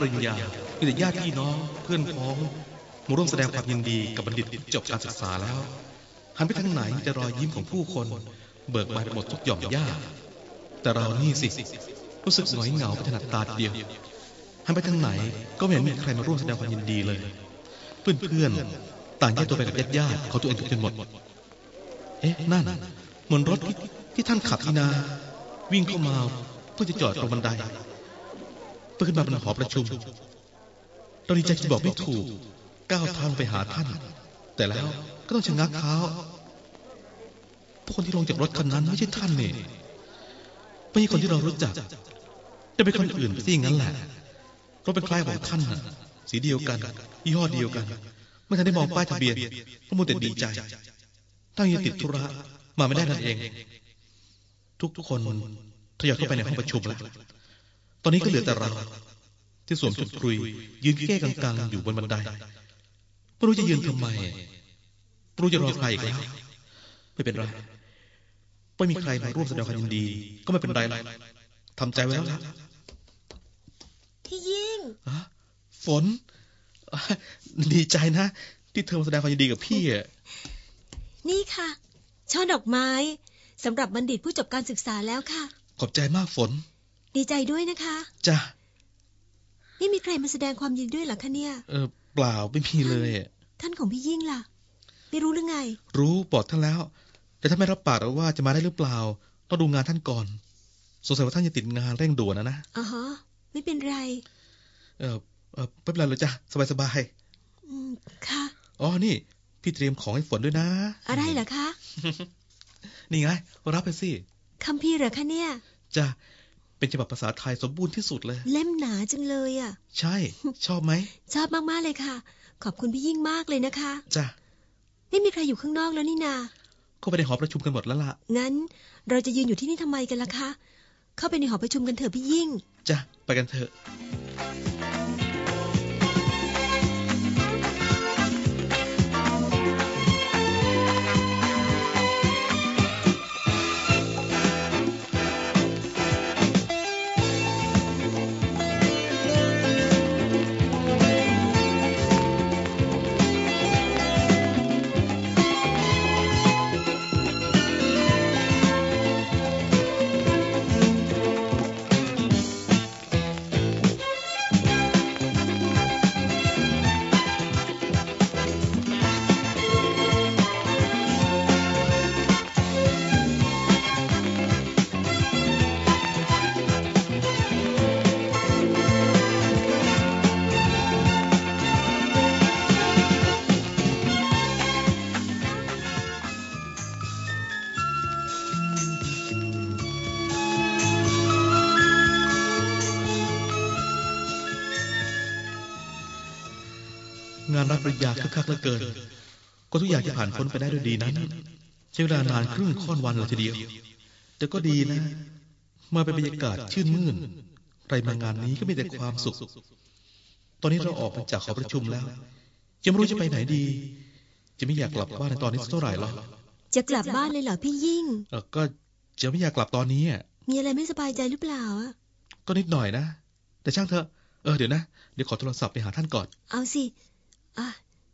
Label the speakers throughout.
Speaker 1: ปริญญามีแต่ญาติพี่น้อง เพื่อนพ้องมาร่วมแสดงความยินดีกับบัณฑิตจบการศึกษาแล้วหันไปทางไหนมีแต่รอยยิ้มของผู้คน เบิกบานหมดทุกหย่อมย่าแต่เรานี่สิ รู้สึกหงอยเหงาไปถนัดตาเดียวหันไปทางไหนก็ไม่เห็นมีใครมาร่วมแสดงความยินดีเลย เพื่อนๆต่างแยกตัวไปกับญาติๆของตัวเองทุกคนหมด เอ๊ะนั่นเหมือนรถที่ที่ท่านขับนี่นา วิ่งเข้ามาเพื่อจะจอดตรงบันได เพื่นมาบนหอประชุมเราดีใจจะบอกไม่ถูก ก้าวทางไปหาท่าน แต่แล้วก็ต้องชะงักเท้าพวกคนที่ลงจากรถคันนั้นไม่ใช่ท่านนี่ไม่ใช่คนที่เรารู้จักแต่เป็นคนอื่นสิงั้นแหละรถเป็นคล้ายของท่านน่ะสีเดียวกันยี่ห้อเดียวกัน ไม่ทันได้มองป้ายทะเบียนก็มัวแต่ดีใจตั้งยังติดธุระมาไม่ได้นั่นเอง ทุกๆคนทยอยเข้าไปในห้องประชุมแล้ว ตอนนี้ก็เหลือแต่เรา ที่สวมชุดคุย ยืนเก้กังๆ อยู่บนบันไดไม่รู้จะยืนทำไมไม่รู้จะรอใครอีกแล้วไม่เป็นไรไม่มีใครมาร่วมแสดงความยินดี ก็ไม่เป็นไรหรอกทำใจไว้แล้วล่ะ
Speaker 2: พี่ยิ่ง
Speaker 1: ฮะฝนอะดีใจนะ ที่เธอมาแสดงความยินดีกับพี่อะ
Speaker 2: นี่ค่ะ ช่อดอกไม้สำหรับบัณฑิตผู้จบการศึกษาแล้วค่ะ
Speaker 1: ขอบใจมากฝน
Speaker 2: ดีใจด้วยนะคะ
Speaker 1: จ้ะ
Speaker 2: นี่มีใครมาแสดงความยินดีด้วยเหรอคะเนี่ย
Speaker 1: เออ เปล่าไม่มีเลยอะ
Speaker 2: ท่านของพี่ยิ่งล่ะ ไม่รู้หรือไง
Speaker 1: รู้บอกท่านแล้ว แต่ท่านไม่รับปากหรอกว่าจะมาได้หรือเปล่า ต้องดูงานท่านก่อน สงสัยว่าท่านจะติดงานเร่งด่วนนะนะ
Speaker 2: อ๋อฮะไม่เป็นไร
Speaker 1: เออเออไม่เป็นไรเลยจ้ะสบายสบาย
Speaker 2: อืมค่ะ
Speaker 1: ๆอ๋อนี่ พี่เตรียมของให้ฝนด้วยนะ
Speaker 2: อะไรเหรอคะ
Speaker 1: นี่ไงรับไปสิ
Speaker 2: คัมภีร์เหรอคะเนี่ย
Speaker 1: จ้ะ เป็นฉบับภาษาไทยสมบูรณ์ที่สุดเลย
Speaker 2: เล่มหนาจังเลยอะ
Speaker 1: ใช่ ชอบไหม
Speaker 2: ชอบมากๆเลยค่ะ ขอบคุณพี่ยิ่งมากเลยนะคะ
Speaker 1: จ้ะ
Speaker 2: ไม่มีใครอยู่ข้างนอกแล้วนี่นา
Speaker 1: เข้าไปในหอประชุมกันหมดแล้วล่ะ
Speaker 2: งั้น เราจะยืนอยู่ที่นี่ทำไมกันล่ะคะ เข้าไปในหอประชุมกันเถอะพี่ยิ่ง
Speaker 1: จ้ะ ไปกันเถอะ รับปริญญาคึกคักเหลือเกิน ก็ทุกอย่างจะผ่านพ้นไปได้ด้วยดีนั้นใช้เวลานานครึ่งค่อนวันเลยทีเดียว แต่ก็ดีนะ มาเป็นบรรยากาศชื่นมื่นใครมางานนี้ก็มีแต่ความสุข ตอนนี้เราออกมาจากหอประชุมแล้วยังไม่รู้จะไปไหนดี จะไม่อยากกลับบ้านในตอนนี้สักเท่าไหร่หรอก
Speaker 2: จะกลับบ้านเลยเหรอพี่ยิ่ง
Speaker 1: เออก็จะไม่อยากกลับตอนนี้อะ
Speaker 2: มีอะไรไม่สบายใจหรือเปล่าอะ
Speaker 1: ก็นิดหน่อยนะ แต่ช่างเถอะ เออเดี๋ยวนะ เดี๋ยวขอโทรศัพท์ไปหาท่านก่อน
Speaker 2: เอาสิ อะ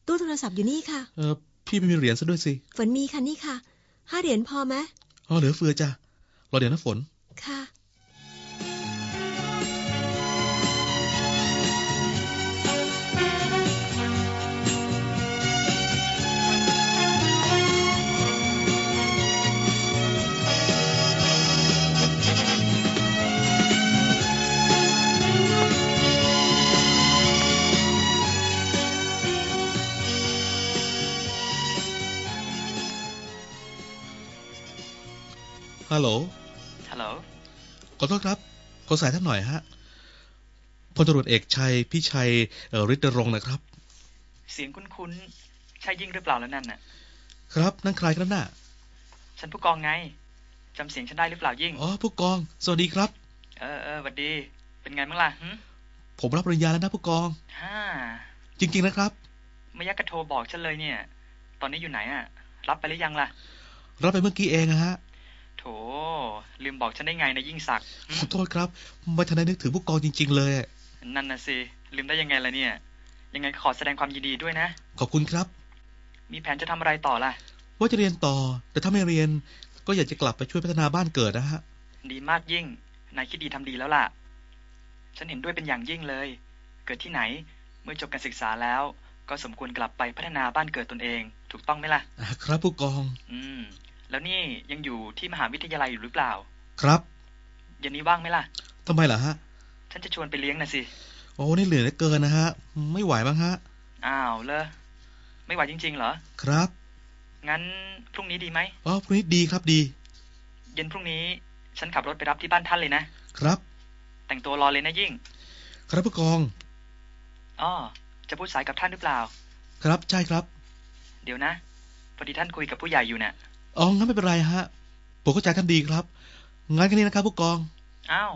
Speaker 2: ตู้โทรศัพท์อยู่นี่ค่ะ
Speaker 1: เออพี่ไม่มีเหรียญซะด้วยสิ
Speaker 2: ฝนมีค่ะนี่ค่ะ ห้าเหรียญพอไหม
Speaker 1: อ๋อเหลือเฟือจ้ะรอเดี๋ยวนะฝน
Speaker 2: ค่ะ
Speaker 1: ฮัลโหล
Speaker 3: ฮัลโหล
Speaker 1: ขอโทษครับ ขอสายท่านหน่อยฮะ พลตำรวจเอกชัยพี่ชัยเอ่อฤทธิ์รงค์นะครับ
Speaker 3: เสียงคุ้นๆ ใช่ยิ่งหรือเปล่าแล้วนั่นน่ะ
Speaker 1: ครับ นั่นใครครับน่ะ
Speaker 3: ฉันผู้กองไง จำเสียงฉันได้หรือเปล่ายิ่ง
Speaker 1: อ๋อ ผู้กอง สวัสดีครับ
Speaker 3: เออเออหวัดดี เป็นไงบ้างล่ะหึ
Speaker 1: ผมรับปริญญาแล้วนะผู้กอง
Speaker 3: ฮ่า
Speaker 1: จริง ๆ นะครับ
Speaker 3: ไม่ยักกระโทรบอกฉันเลยเนี่ย ตอนนี้อยู่ไหนอะรับไปหรือยังล่ะ
Speaker 1: รับไปเมื่อกี้เองนะฮะ
Speaker 3: โถ ลืมบอกฉันได้ไงนะยิ่งศักดิ์หึ
Speaker 1: ขอโทษครับไม่ทันได้นึกถึงผู้กองจริง ๆ เลย
Speaker 3: นั่นน่ะสิลืมได้ยังไงล่ะเนี่ย ยังไงก็ขอแสดงความยินดีด้วยนะ
Speaker 1: ขอบคุณครับ
Speaker 3: มีแผนจะทำอะไรต่อล่ะ
Speaker 1: ว่าจะเรียนต่อ แต่ถ้าไม่เรียน ก็อยากจะกลับไปช่วยพัฒนาบ้านเกิดนะฮะ
Speaker 3: ดีมากยิ่งนายคิดดีทำดีแล้วล่ะ ฉันเห็นด้วยเป็นอย่างยิ่งเลย เกิดที่ไหนเมื่อจบการศึกษาแล้ว ก็สมควรกลับไปพัฒนาบ้านเกิดตนเอง ถูกต้องไหมล่ะ
Speaker 1: อ่าครับผู้กอง
Speaker 3: อืม แล้วนี่ยังอยู่ที่มหาวิทยาลัยอยู่หรือเปล่า
Speaker 1: ครับ
Speaker 3: เย็นนี้ว่างไหมล่ะ
Speaker 1: ทำไมล่ะฮะ
Speaker 3: ฉันจะชวนไปเลี้ยงนะสิ
Speaker 1: โอ้นี่เหลือเหลือเกินนะฮะ ไม่ไหวบ้างฮะ
Speaker 3: อ้าวเลยไม่ไหวจริง ๆ เหรอ
Speaker 1: ครับ
Speaker 3: งั้นพรุ่งนี้ดีไหม
Speaker 1: อ๋อพรุ่งนี้ดีครับดี
Speaker 3: เย็นพรุ่งนี้ฉันขับรถไปรับที่บ้านท่านเลยนะ
Speaker 1: ครับ
Speaker 3: แต่งตัวรอเลยนะยิ่ง
Speaker 1: ครับผู้กอง
Speaker 3: อ้อจะพูดสายกับท่านหรือเปล่า
Speaker 1: ครับใช่ครับ
Speaker 3: เดี๋ยวนะพอดีท่านคุยกับผู้ใหญ่อยู่น่ะ
Speaker 1: อ๋องั้นไม่เป็นไรฮะผมเข้าใจท่านดีครับ งั้นแค่นี้นะครับผู้กอง
Speaker 3: อ้าว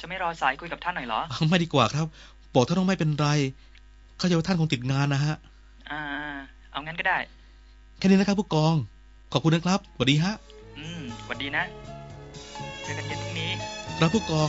Speaker 3: จะไม่รอสายคุยกับท่านหน่อยเหรอ
Speaker 1: เอาไม่ดีกว่าครับบอกท่านว่าไม่เป็นไร เข้าใจว่าท่านคงติดงานนะฮะ
Speaker 3: อ่า เอางั้นก็ได้
Speaker 1: แค่นี้นะครับผู้กอง ขอบคุณนะครับสวัสดีฮะ
Speaker 3: อืมหวัดดีนะ เจอกันเย็นพรุ่งนี้
Speaker 1: ครับผู้กอง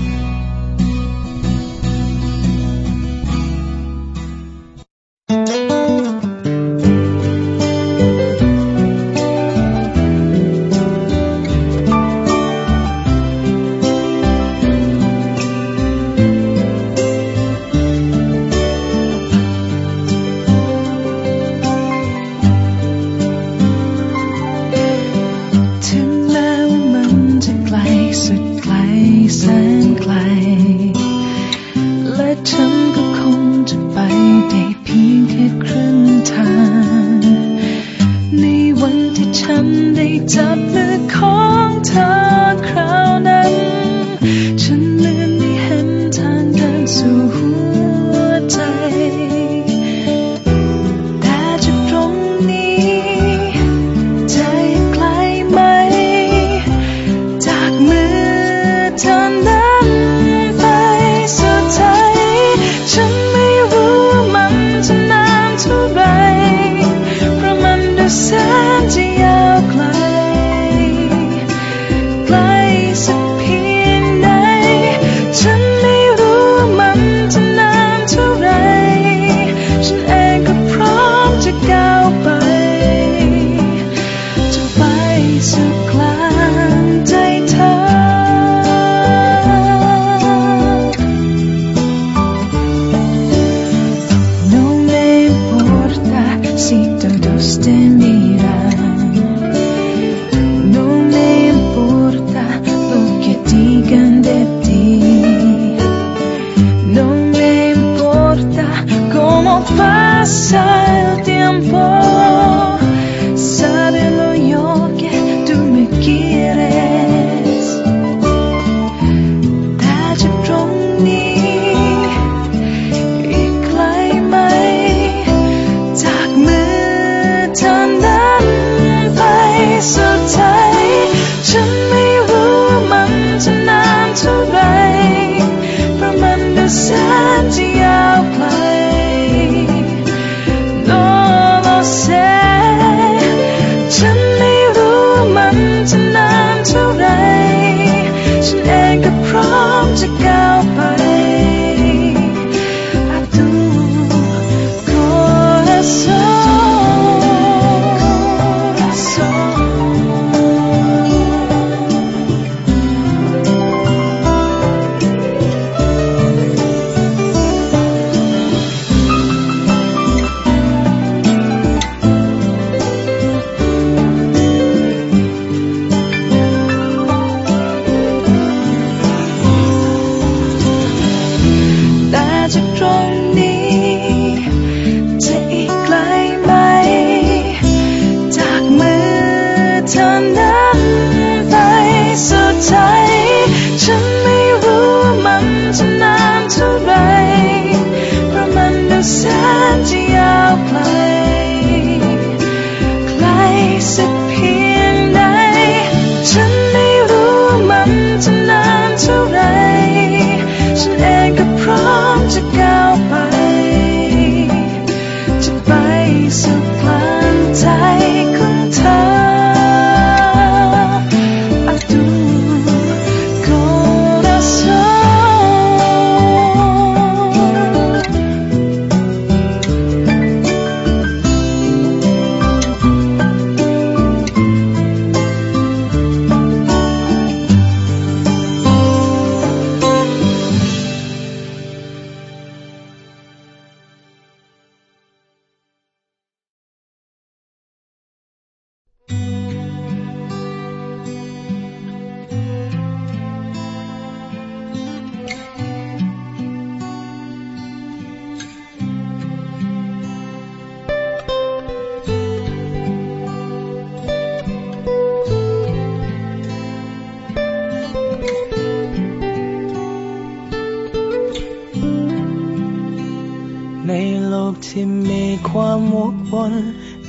Speaker 4: ในโลกที่มีความวกวน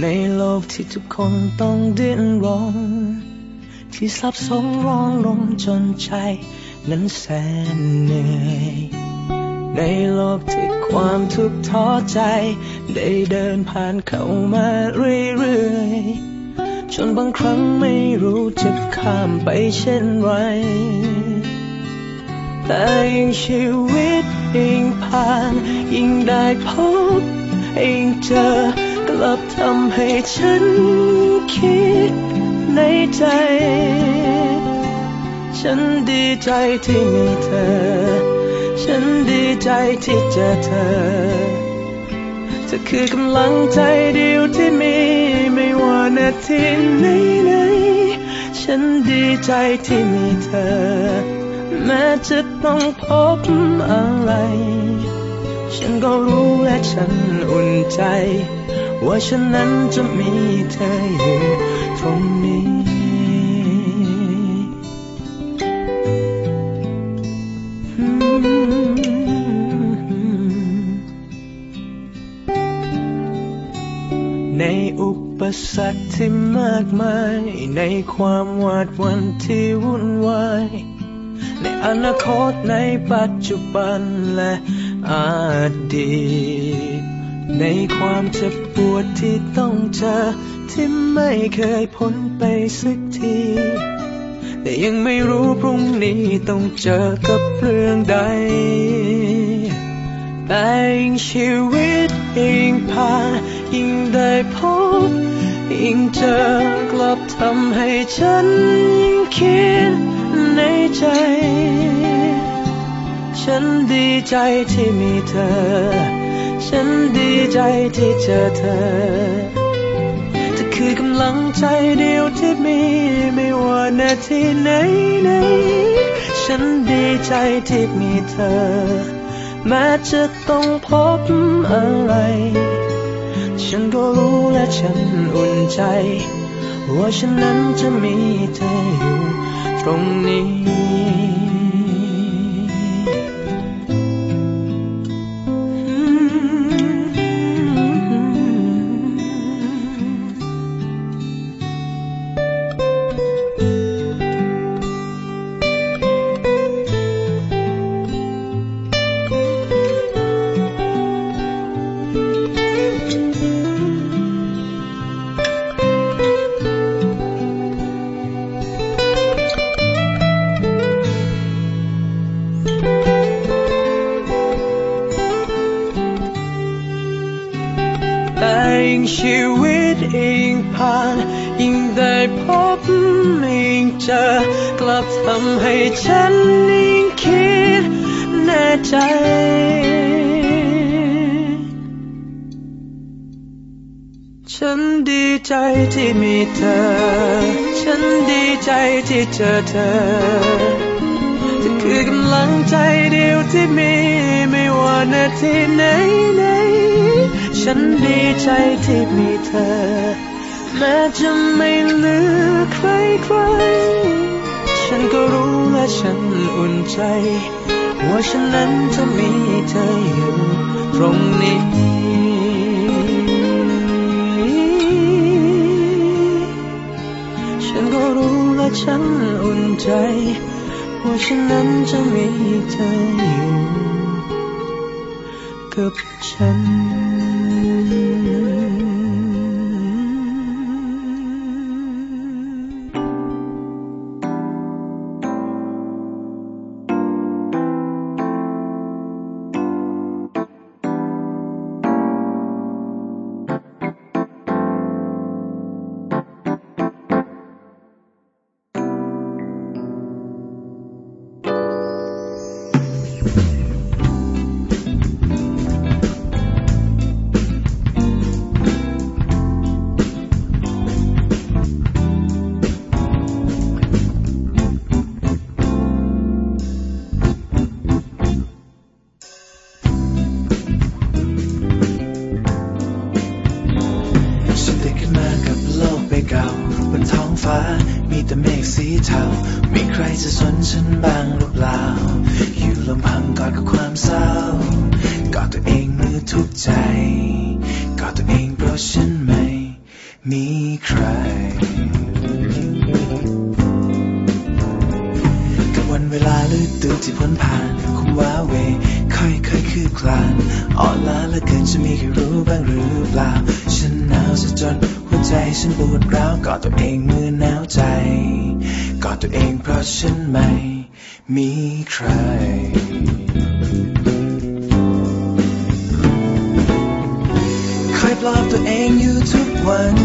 Speaker 4: ในโลกที่ทุกคนต้องดิ้นรนที่ซับซ้อนร้อนลงจนใจนั้นแสนเหนื่อยในโลกที่ความทุกข์ท้อใจ ได้เดินผ่านเข้ามาเรื่อยๆจนบางครั้งไม่รู้จะข้ามไปเช่นไรแต่ยิ่งชีวิต ยิ่งผ่านยิ่งได้พบยิ่งเจอกลับทำให้ฉันคิดในใจ ฉันดีใจที่มีเธอ ฉันดีใจที่เจอเธอ เธอคือกำลังใจเดียวที่มีไม่ว่านาทีไหนไหนฉันดีใจที่มีเธอ แม้จะ ต้องพบอะไร ฉันก็รู้และฉันอุ่นใจ ว่าฉันนั้นจะมีเธออยู่ตรงนี้ในอุปสรรคที่มากมาย ในความหวาดหวันที่วุ่นวาย อนาคตในปัจจุบันและอดีต ในความเจ็บปวดที่ต้องเจอ ที่ไม่เคยพ้นไปสักทีแต่ยังไม่รู้พรุ่งนี้ต้องเจอกับเรื่องใด แต่ยิ่งชีวิตยิ่งผ่านยิ่งได้พบยิ่งเจอกลับทำให้ฉันยิ่งคิด ในใจ ฉันดีใจที่มีเธอ ฉันดีใจที่เจอเธอเธอคือกำลังใจเดียวที่มีไม่ว่านาทีไหนไหนฉันดีใจที่มีเธอ แม้จะต้องพบอะไรฉันก็รู้และฉันอุ่นใจ ว่าฉันนั้นจะมีเธออยู่ ตร ฉันดีใจที่มีเธอ ฉันดีใจที่เจอเธอเธอคือกำลังใจเดียวที่มีไม่ว่านาทีไหนไหน ฉันดีใจที่มีเธอ แม้จะไม่เหลือใครใคร ฉันก็รู้และฉันอุ่นใจ ว่าฉันนั้นจะมีเธออยู่ตรงนี้ ฉันอุ่นใจว่าฉันนั้นจะมีเธออยู่กับฉันฉัน บ้างหรือเปล่า อยู่ลำพังกอดกับความเศร้ากอดตัวเองเมื่อทุกใจก
Speaker 5: อดตัวเองเพราะฉันไม่มีใครกับวันเวลาลืดตือที่พ้นผ่านคงว้าเวค่อยค่อยคืบคลานอ่อนล้าเหลือเกินจะมีใครรู้บ้างหรือเปล่า ฉันหนาวซะจนหัวใจฉันปวดร้าวกอดตัวเองเมื่อหนาวใจกอดตัวเองเพราะฉันไม่ มีใครคอยปลอบตัวเองอยู่ทุกวัน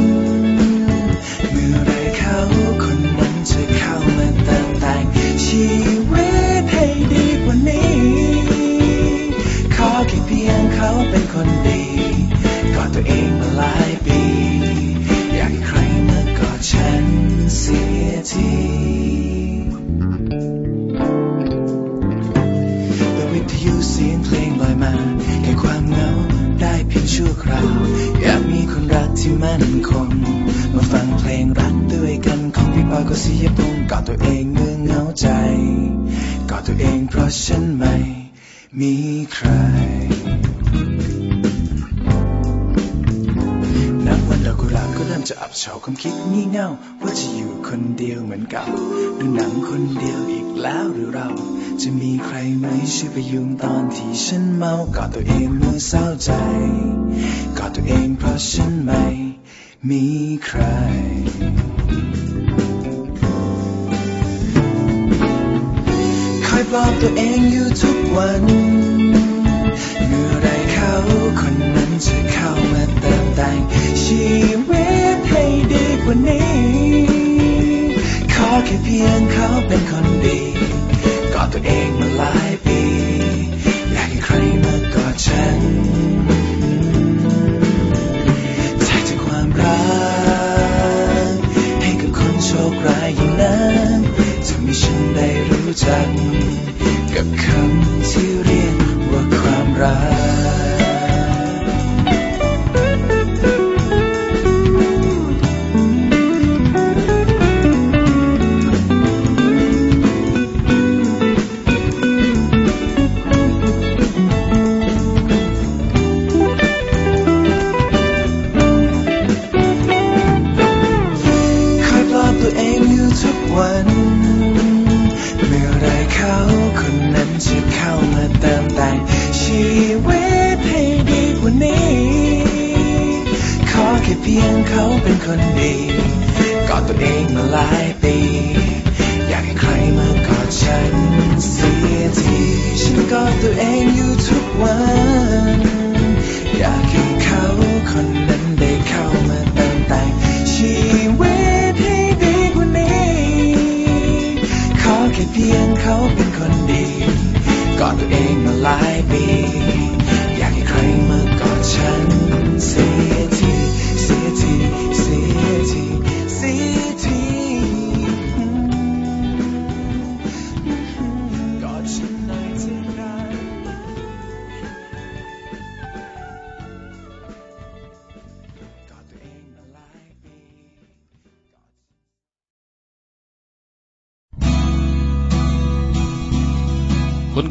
Speaker 5: เมื่อไรเขาคนนั้นจะเข้ามาเติมแต่งชีวิตให้ดีกว่านี้ ขอแค่เพียงเขาเป็นคนดีกอดตัวเองมาลาย ชั่วคราว อยากมีคนรักที่มั่นคง มาฟังเพลงรักด้วยกันของพี่ปอยก็เสียพงกอดตัวเองเมื่อเหงาใจกอดตัวเองเพราะฉันไม่มีใคร จะอับเฉาความคิดงี่เง่าว่าจะอยู่คนเดียวเหมือนเก่าดูหนังคนเดียวอีกแล้วหรือเรา จะมีใครไหมช่วยไปยุงตอนที่ฉันเมากอดตัวเองเมื่อเศร้าใจกอดตัวเองเพราะฉันไม่มีใครคอยปลอบตัวเองอยู่ทุกวันเมื่อไรเขาคนนั้นจะเข้ามาเติมแต่งชีวิต ว่านี้ ขอแค่เพียงเขาเป็นคนดีกอดตัวเองมาหลายปี อยากให้ใครมากอดฉันแทกจากความรัก ให้กับคนโชคร้ายอย่างนั้นจะมีฉันได้รู้จัก กับคำที่เรียกว่าความรัก ล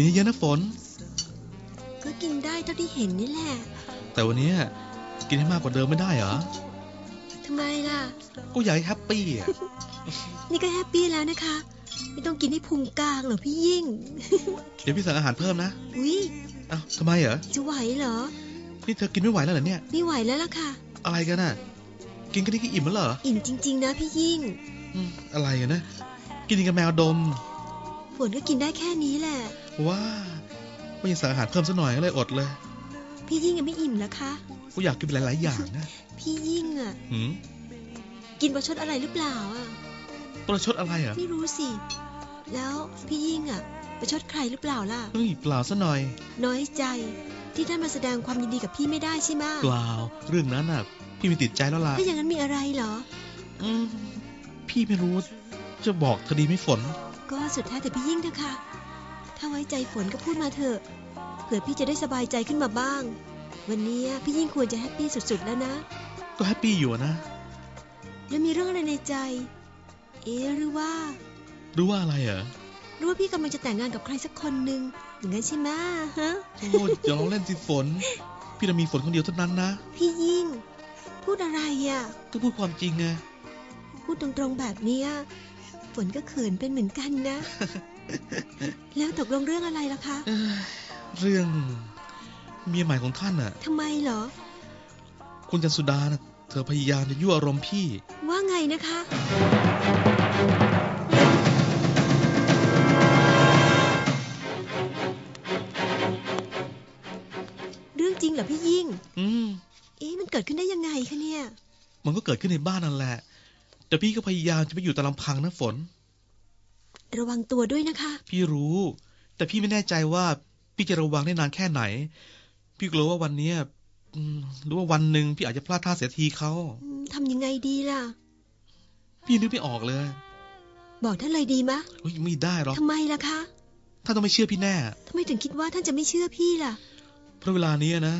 Speaker 1: กินเยอะๆนะฝน
Speaker 2: ก็กินได้เท่าที่เห็นนี่แหละ
Speaker 1: แต่วันเนี้ยกินให้มากกว่าเดิมไม่ได้เหรอ
Speaker 2: ทำไมล่ะ
Speaker 1: ก็อยากให้ happy อะ
Speaker 2: นี่ก็ happy แล้วนะคะ ไม่ต้องกินให้พุงกางหรอกพี่ยิ่ง
Speaker 1: เดี๋ยวพี่สั่งอาหารเพิ่มนะ
Speaker 2: อุ้ย
Speaker 1: เอ้าทำไมเหรอ
Speaker 2: จะไหวเหรอ
Speaker 1: นี่เธอกินไม่ไหวแล้วเหรอเนี่ย
Speaker 2: ไม่ไหวแล้วล่ะค่ะ
Speaker 1: อะไรกันน่ะ กินกันนี่ก็อิ่มแล้วเหรอ
Speaker 2: อิ่มจริง ๆ นะพี่ยิ่ง
Speaker 1: อืมอะไรกันนะ กินกับแมวดม
Speaker 2: ฝนก็กินได้แค่นี้แหละ
Speaker 1: ว้าไม่ยังสั่งอาหารเพิ่มสักหน่อยก็เลยอดเลย
Speaker 2: พี่ยิ่งยังไม่อิ่มแล้วคะ
Speaker 1: กูอยากกินหลาย ๆ อย่างนะ
Speaker 2: พี่ยิ่งอะ
Speaker 1: หืม
Speaker 2: กินประชดอะไรหรือเปล่าอะ
Speaker 1: ประชดอะไรเหรอ
Speaker 2: ไม่รู้สิ แล้วพี่ยิ่งอะ ประชดใครหรือเปล่าล่ะ
Speaker 1: เฮ้ยเปล่าซะหน่อย
Speaker 2: น้อยใจที่ท่านมาแสดงความยินดีกับพี่ไม่ได้ใช่ไหม
Speaker 1: เปล่า เรื่องนั้นน่ะ พี่ไม่ติดใจแล้วล่ะ
Speaker 2: ถ้าอย่างนั้นมีอะไรเหรอ
Speaker 1: อืม พี่ไม่รู้ จะบอกเธอดีไหม่ฝน
Speaker 2: ก็สุดแท้แต่พี่ยิ่งเถอะค่ะ ถ้าไว้ใจฝนก็พูดมาเถอะ เผื่อพี่จะได้สบายใจขึ้นมาบ้าง วันนี้พี่ยิ่งควรจะแฮปปี้สุดๆแล้วนะ
Speaker 1: ก็แฮปปี้อยู่อะนะ
Speaker 2: แล้วมีเรื่องอะไรในใจ เอ๊ะหรือว่า
Speaker 1: รู้ว่าอะไรเหรอ
Speaker 2: หรือว่าพี่กำลังจะแต่งงานกับใครสักคนหนึ่งอย่างนั้นใช่ไหมฮะ
Speaker 1: โอ้ยอย่าลองเล่นสิฝน พี่จะมีฝนคนเดียวเท่านั้นนะ
Speaker 2: พี่ยิ่ง พูดอะไรอะ
Speaker 1: ก็พูดความจริงไง
Speaker 2: พูดตรงๆแบบเนี้ยฝนก็เขินเป็นเหมือนกันนะ แล้วตกลงเรื่องอะไรล่ะคะ
Speaker 1: เอ้ยเรื่องเมียใหม่ของท่านน่ะ
Speaker 2: ทำไมเหรอ
Speaker 1: คุณจันสุดาน่ะเธอพยายามจะยั่วอารมณ์พี่
Speaker 2: ว่าไงนะคะ เรื่องจริงเหรอพี่ยิ่ง
Speaker 1: อืม
Speaker 2: เอ๊ะมันเกิดขึ้นได้ยังไงคะเนี่ย
Speaker 1: มันก็เกิดขึ้นในบ้านนั่นแหละ แต่พี่ก็พยายามจะไม่อยู่แต่ลำพังนะฝน
Speaker 2: ระวังตัวด้วยนะคะ
Speaker 1: พี่รู้ แต่พี่ไม่แน่ใจว่าพี่จะระวังได้นานแค่ไหน พี่กลัวว่าวันเนี้ยอืมหรือว่าวันหนึ่งพี่อาจจะพลาดท่าเสียทีเขา
Speaker 2: อืมทำยังไงดีล่ะ
Speaker 1: พี่นึกไม่ออกเลย
Speaker 2: บอกท่านเลยดีมะ
Speaker 1: เฮ้ยไม่ได้หรอก
Speaker 2: ทำไมล่ะคะ
Speaker 1: ท่านต้องไม่เชื่อพี่แน่
Speaker 2: ทำไมถึงคิดว่าท่านจะไม่เชื่อพี่ล่ะ
Speaker 1: เพราะเวลานี้นะ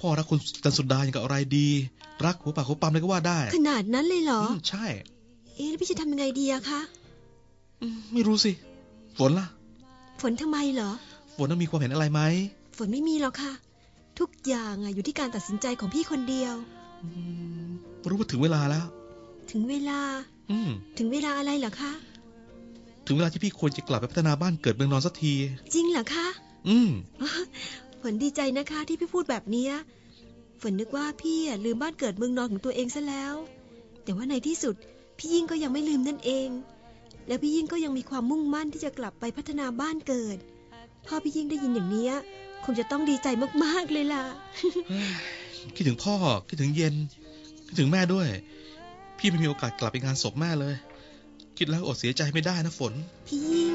Speaker 1: พ่อรักคุณจันสุดาอย่างกับอะไรดี รักหัวปากหัวปั๊มเลยก็ว่าได้
Speaker 2: ขนาดนั้นเลยเหรอ
Speaker 1: อืมใช่
Speaker 2: เอ๊ะแล้วพี่จะทำยังไงดีอะคะ
Speaker 1: อืม ไม่รู้สิ ฝนล่ะ
Speaker 2: ฝนทำไมเหรอ
Speaker 1: ฝนต้องมีความเห็นอะไรไหม
Speaker 2: ฝนไม่มีหรอกค่ะ ทุกอย่างอะอยู่ที่การตัดสินใจของพี่คนเดียว
Speaker 1: อืมรู้ว่าถึงเวลาแล้ว
Speaker 2: ถึงเวลา
Speaker 1: อืม
Speaker 2: ถึงเวลาอะไรเหรอคะ
Speaker 1: ถึงเวลาที่พี่ควรจะกลับไปพัฒนาบ้านเกิดเมืองนอนสักที
Speaker 2: จริงเหรอคะ
Speaker 1: อืม
Speaker 2: ฝนดีใจนะคะ ที่พี่พูดแบบเนี้ยฝนนึกว่าพี่อะลืมบ้านเกิดเมืองนอนของตัวเองซะแล้ว แต่ว่าในที่สุด พี่ยิ่งก็ยังไม่ลืมนั่นเอง และพี่ยิ่งก็ยังมีความมุ่งมั่นที่จะกลับไปพัฒนาบ้านเกิด พ่อพี่ยิ่งได้ยินอย่างเนี้ยคงจะต้องดีใจมากๆเลยล่ะ
Speaker 1: คิดถึงพ่อ คิดถึงเย็น คิดถึงแม่ด้วย พี่ไม่มีโอกาสกลับไปงานศพแม่เลย คิดแล้วอดเสียใจไม่ได้นะฝน
Speaker 2: พี่ยิ่ง